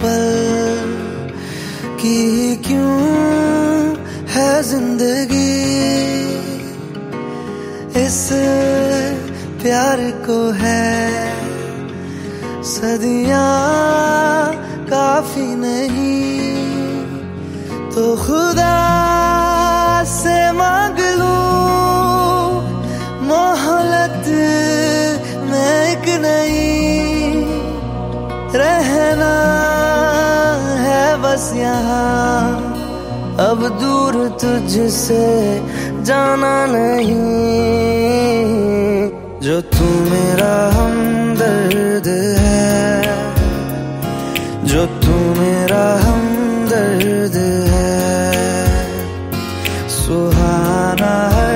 पल की क्यों है ज़िंदगी इस प्यार को है? सदियाँ काफ़ी नहीं तो खुदा से मांग लू मोहलत में एक नहीं रहना है बस यहाँ। अब दूर तुझसे जाना नहीं। जो तू मेरा हमदर्द है। जो तू मेरा हमदर्द है। सुहाना हर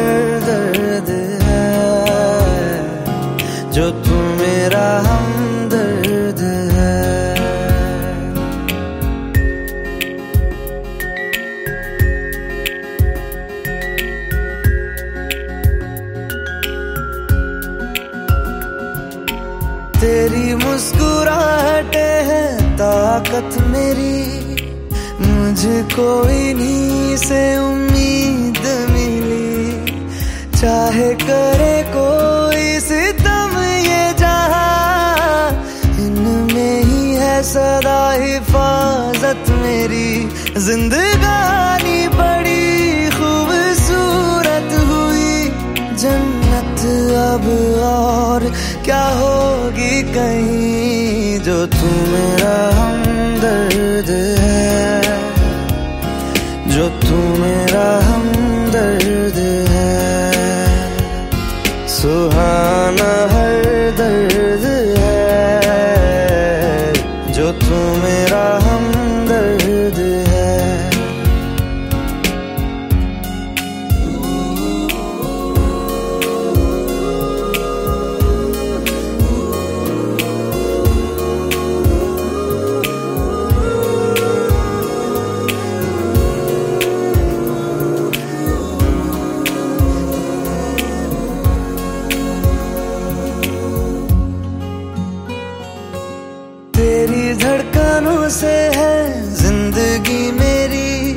तेरी मुस्कुराहटे है, ताकत मेरी। मुझको इन्हीं से उम्मीद मिली। चाहे करे कोई सितम ये जहाँ, इनमें ही है सदा हिफाजत मेरी। जिंदगानी बड़ी खूबसूरत हुई। जन्नत अब और क्या होगी कहीं जो तू मेरा हमदर्द है? जो तू मेरा तेरी धड़कनों से है ज़िंदगी मेरी।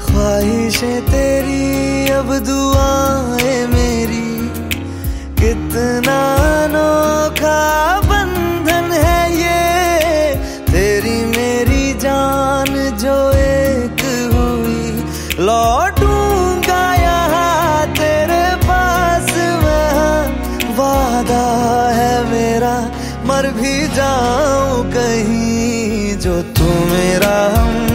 ख्वाहिशें तेरी अब दुआएँ मेरी। कितना मेरा भी जाऊँ कहीं जो तू मेरा हम